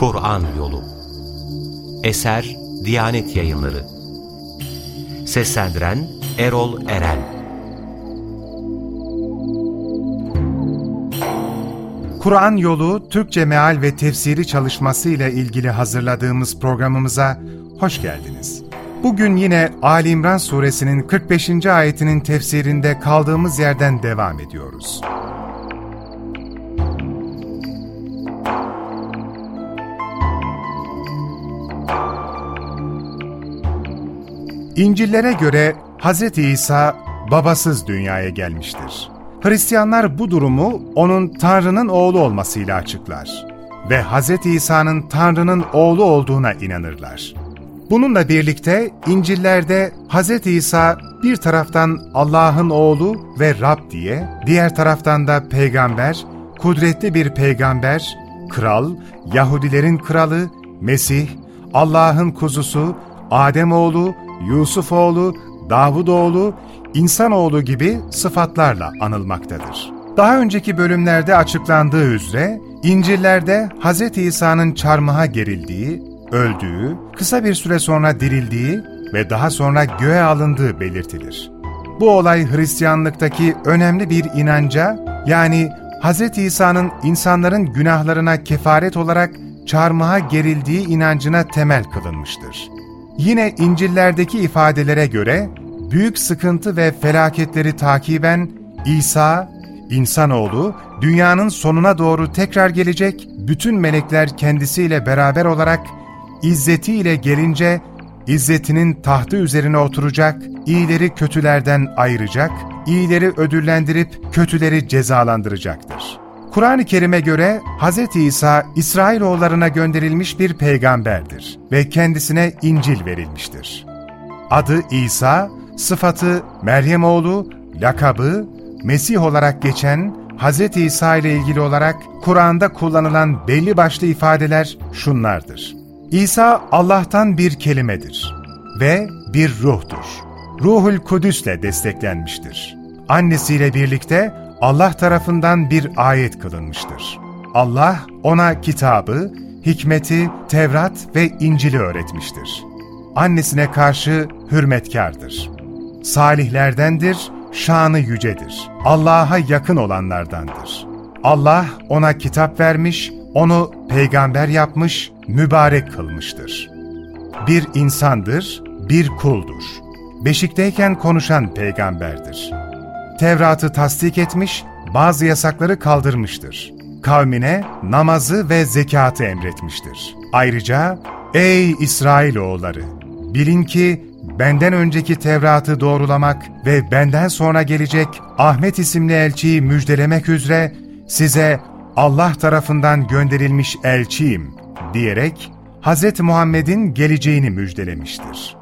Kur'an Yolu Eser Diyanet Yayınları Seslendiren Erol Eren Kur'an Yolu Türkçe Meal ve Tefsiri çalışması ile ilgili hazırladığımız programımıza hoş geldiniz. Bugün yine Ali İmran suresinin 45. ayetinin tefsirinde kaldığımız yerden devam ediyoruz. İncillere göre Hz. İsa babasız dünyaya gelmiştir. Hristiyanlar bu durumu onun Tanrı'nın oğlu olmasıyla açıklar ve Hz. İsa'nın Tanrı'nın oğlu olduğuna inanırlar. Bununla birlikte İncil'lerde Hz. İsa bir taraftan Allah'ın oğlu ve Rab diye, diğer taraftan da peygamber, kudretli bir peygamber, kral, Yahudilerin kralı, Mesih, Allah'ın kuzusu, Ademoğlu, Yusufoğlu, Davudoğlu, insanoğlu gibi sıfatlarla anılmaktadır. Daha önceki bölümlerde açıklandığı üzere İncil'lerde Hz. İsa'nın çarmıha gerildiği, öldüğü, kısa bir süre sonra dirildiği ve daha sonra göğe alındığı belirtilir. Bu olay Hristiyanlıktaki önemli bir inanca, yani Hz. İsa'nın insanların günahlarına kefaret olarak çarmıha gerildiği inancına temel kılınmıştır. Yine İncil'lerdeki ifadelere göre büyük sıkıntı ve felaketleri takiben İsa, insanoğlu, dünyanın sonuna doğru tekrar gelecek, bütün melekler kendisiyle beraber olarak izzetiyle gelince İzzetinin tahtı üzerine oturacak, iyileri kötülerden ayıracak, iyileri ödüllendirip kötüleri cezalandıracaktır. Kur'an-ı Kerim'e göre Hz. İsa İsrailoğullarına gönderilmiş bir peygamberdir ve kendisine İncil verilmiştir. Adı İsa, sıfatı Meryem oğlu, lakabı Mesih olarak geçen Hz. İsa ile ilgili olarak Kur'an'da kullanılan belli başlı ifadeler şunlardır. İsa Allah'tan bir kelimedir ve bir ruhtur. Ruhul Kudüs'le desteklenmiştir. Annesiyle birlikte Allah tarafından bir ayet kılınmıştır. Allah ona kitabı, hikmeti, Tevrat ve İncil'i öğretmiştir. Annesine karşı hürmetkardır. Salihlerdendir, şanı yücedir. Allah'a yakın olanlardandır. Allah ona kitap vermiş, onu peygamber yapmış, mübarek kılmıştır. Bir insandır, bir kuldur. Beşikteyken konuşan peygamberdir. Tevrat'ı tasdik etmiş, bazı yasakları kaldırmıştır. Kavmine namazı ve zekatı emretmiştir. Ayrıca, ''Ey İsrailoğulları! Bilin ki benden önceki Tevrat'ı doğrulamak ve benden sonra gelecek Ahmet isimli elçiyi müjdelemek üzere size Allah tarafından gönderilmiş elçiyim diyerek Hz. Muhammed'in geleceğini müjdelemiştir.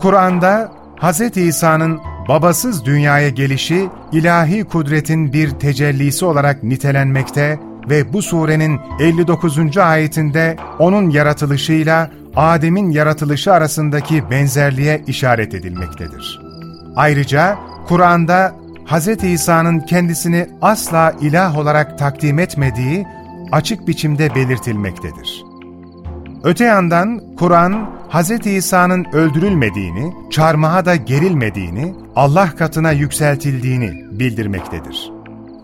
Kur'an'da Hz. İsa'nın babasız dünyaya gelişi ilahi kudretin bir tecellisi olarak nitelenmekte ve bu surenin 59. ayetinde onun yaratılışıyla Adem'in yaratılışı arasındaki benzerliğe işaret edilmektedir. Ayrıca Kur'an'da Hz. İsa'nın kendisini asla ilah olarak takdim etmediği açık biçimde belirtilmektedir. Öte yandan Kur'an, Hz. İsa'nın öldürülmediğini, çarmıha da gerilmediğini, Allah katına yükseltildiğini bildirmektedir.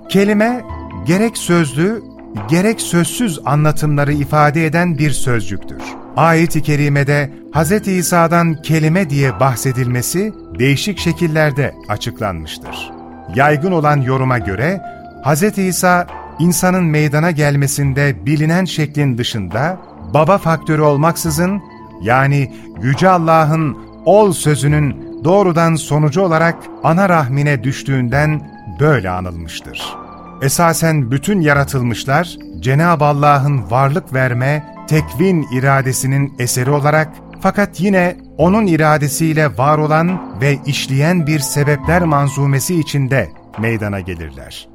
Kelime, gerek sözlü, gerek sözsüz anlatımları ifade eden bir sözcüktür. Ayet-i Kerime'de Hz. İsa'dan kelime diye bahsedilmesi değişik şekillerde açıklanmıştır. Yaygın olan yoruma göre Hz. İsa, insanın meydana gelmesinde bilinen şeklin dışında, baba faktörü olmaksızın, yani Yüce Allah'ın ol sözünün doğrudan sonucu olarak ana rahmine düştüğünden böyle anılmıştır. Esasen bütün yaratılmışlar, Cenab-ı Allah'ın varlık verme, tekvin iradesinin eseri olarak fakat yine O'nun iradesiyle var olan ve işleyen bir sebepler manzumesi içinde meydana gelirler.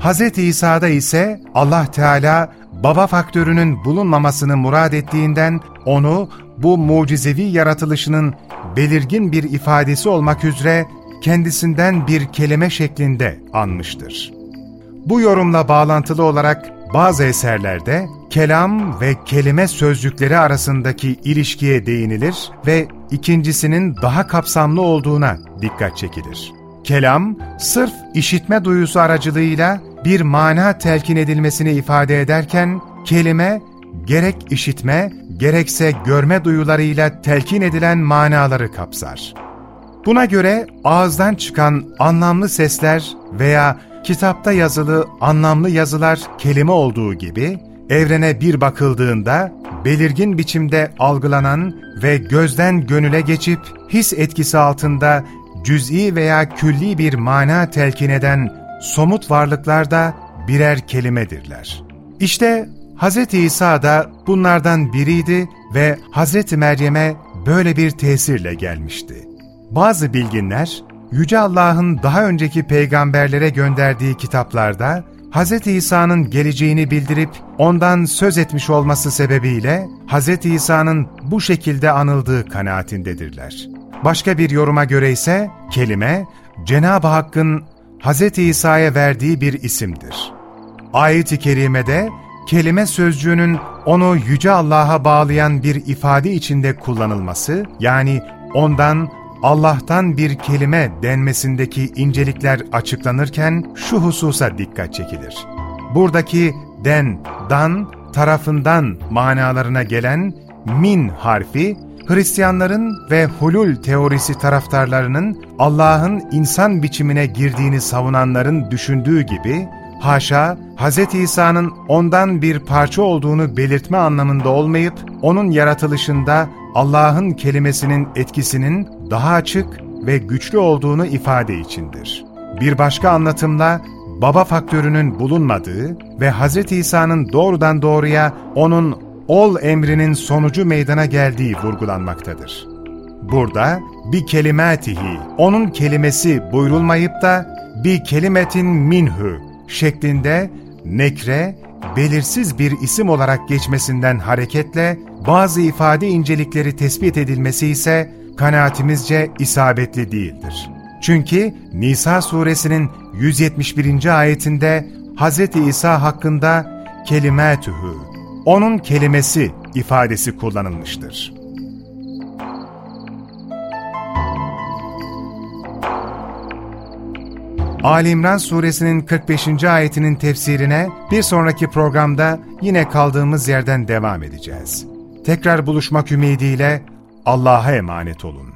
Hz. İsa'da ise Allah Teala baba faktörünün bulunmamasını murad ettiğinden onu bu mucizevi yaratılışının belirgin bir ifadesi olmak üzere kendisinden bir kelime şeklinde anmıştır. Bu yorumla bağlantılı olarak bazı eserlerde kelam ve kelime sözcükleri arasındaki ilişkiye değinilir ve ikincisinin daha kapsamlı olduğuna dikkat çekilir. Kelam, sırf işitme duyusu aracılığıyla bir mana telkin edilmesini ifade ederken, kelime, gerek işitme, gerekse görme duyularıyla telkin edilen manaları kapsar. Buna göre ağızdan çıkan anlamlı sesler veya kitapta yazılı anlamlı yazılar kelime olduğu gibi, evrene bir bakıldığında belirgin biçimde algılanan ve gözden gönüle geçip his etkisi altında cüz'i veya külli bir mana telkin eden somut varlıklar da birer kelimedirler. İşte Hz. İsa da bunlardan biriydi ve Hz. Meryem'e böyle bir tesirle gelmişti. Bazı bilginler, Yüce Allah'ın daha önceki peygamberlere gönderdiği kitaplarda Hz. İsa'nın geleceğini bildirip ondan söz etmiş olması sebebiyle Hz. İsa'nın bu şekilde anıldığı kanaatindedirler. Başka bir yoruma göre ise kelime, Cenab-ı Hakk'ın Hz. İsa'ya verdiği bir isimdir. Ayet-i Kerime'de kelime sözcüğünün onu Yüce Allah'a bağlayan bir ifade içinde kullanılması, yani ondan Allah'tan bir kelime denmesindeki incelikler açıklanırken şu hususa dikkat çekilir. Buradaki den, dan, tarafından manalarına gelen min harfi, Hristiyanların ve hulul teorisi taraftarlarının Allah'ın insan biçimine girdiğini savunanların düşündüğü gibi, haşa Hz. İsa'nın ondan bir parça olduğunu belirtme anlamında olmayıp, onun yaratılışında Allah'ın kelimesinin etkisinin daha açık ve güçlü olduğunu ifade içindir. Bir başka anlatımla, baba faktörünün bulunmadığı ve Hz. İsa'nın doğrudan doğruya onun ol emrinin sonucu meydana geldiği vurgulanmaktadır. Burada bir kelimatihi, onun kelimesi buyrulmayıp da bir kelimetin minhu şeklinde nekre, belirsiz bir isim olarak geçmesinden hareketle bazı ifade incelikleri tespit edilmesi ise kanaatimizce isabetli değildir. Çünkü Nisa suresinin 171. ayetinde Hz. İsa hakkında kelimetühü, onun kelimesi ifadesi kullanılmıştır. Ali İmran suresinin 45. ayetinin tefsirine bir sonraki programda yine kaldığımız yerden devam edeceğiz. Tekrar buluşmak ümidiyle Allah'a emanet olun.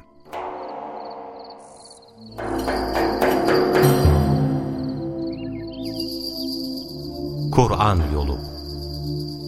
Kur'an Yolu